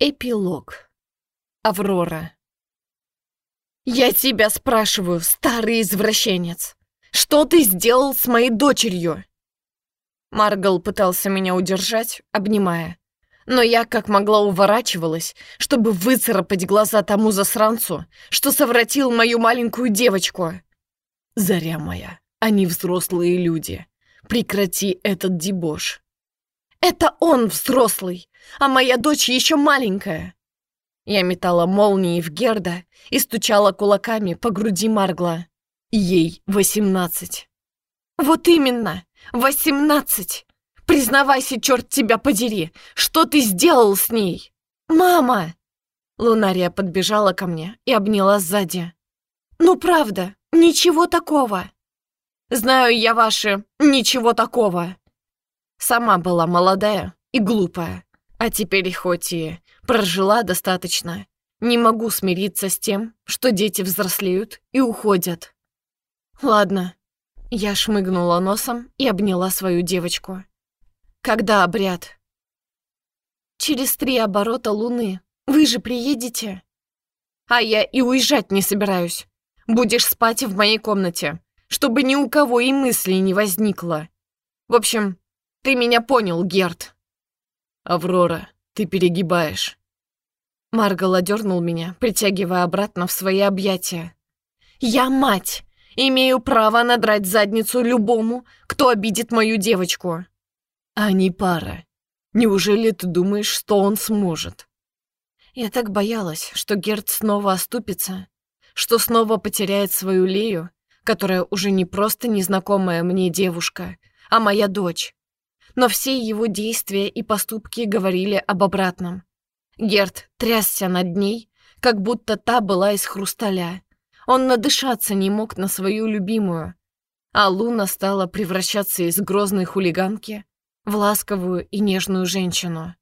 Эпилог. Аврора. «Я тебя спрашиваю, старый извращенец, что ты сделал с моей дочерью?» Маргал пытался меня удержать, обнимая. Но я как могла уворачивалась, чтобы выцарапать глаза тому засранцу, что совратил мою маленькую девочку. «Заря моя, они взрослые люди. Прекрати этот дебош. Это он взрослый, а моя дочь еще маленькая. Я метала молнии в Герда и стучала кулаками по груди Маргла. Ей восемнадцать. Вот именно, восемнадцать. Признавайся, черт тебя подери, что ты сделал с ней? Мама! Лунария подбежала ко мне и обняла сзади. Ну правда, ничего такого. Знаю я ваши «ничего такого». Сама была молодая и глупая, а теперь хоть и прожила достаточно, не могу смириться с тем, что дети взрослеют и уходят. Ладно, я шмыгнула носом и обняла свою девочку. Когда обряд? Через три оборота луны. Вы же приедете? А я и уезжать не собираюсь. Будешь спать в моей комнате, чтобы ни у кого и мысли не возникло. В общем, ты меня понял, Герт. Аврора, ты перегибаешь. Маргал одернул меня, притягивая обратно в свои объятия. Я мать, имею право надрать задницу любому, кто обидит мою девочку. Не пара. Неужели ты думаешь, что он сможет? Я так боялась, что Герт снова оступится, что снова потеряет свою Лею, которая уже не просто незнакомая мне девушка, а моя дочь но все его действия и поступки говорили об обратном. Герт трясся над ней, как будто та была из хрусталя. Он надышаться не мог на свою любимую, а Луна стала превращаться из грозной хулиганки в ласковую и нежную женщину.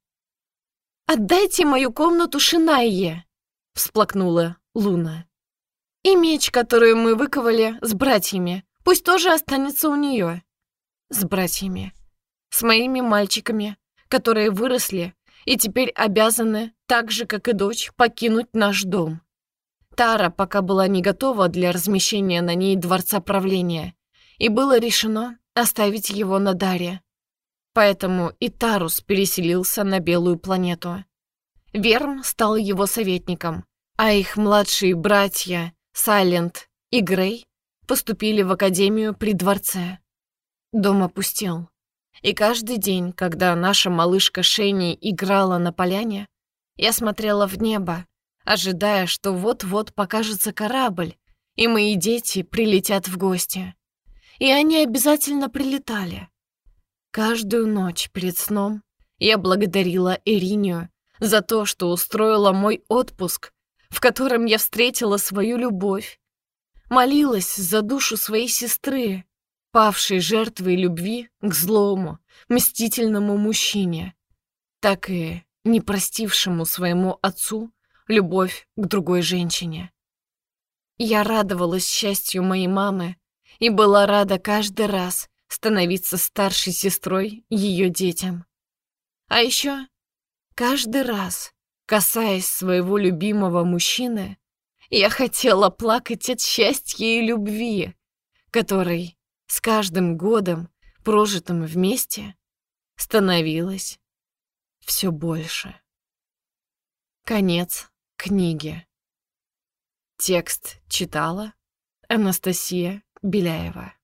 «Отдайте мою комнату Шинайе!» — всплакнула Луна. «И меч, который мы выковали с братьями, пусть тоже останется у нее». «С братьями с моими мальчиками, которые выросли и теперь обязаны, так же, как и дочь, покинуть наш дом. Тара пока была не готова для размещения на ней дворца правления, и было решено оставить его на Даре. Поэтому и Тарус переселился на Белую планету. Верм стал его советником, а их младшие братья Сайлент и Грей поступили в Академию при дворце. Дом опустел. И каждый день, когда наша малышка Шенни играла на поляне, я смотрела в небо, ожидая, что вот-вот покажется корабль, и мои дети прилетят в гости. И они обязательно прилетали. Каждую ночь перед сном я благодарила Иринию за то, что устроила мой отпуск, в котором я встретила свою любовь. Молилась за душу своей сестры, павшей жертвой любви к злому, мстительному мужчине, так и не простившему своему отцу любовь к другой женщине. Я радовалась счастью моей мамы и была рада каждый раз становиться старшей сестрой ее детям. А еще каждый раз, касаясь своего любимого мужчины, я хотела плакать от счастья и любви, который с каждым годом, прожитым вместе, становилось все больше. Конец книги. Текст читала Анастасия Беляева.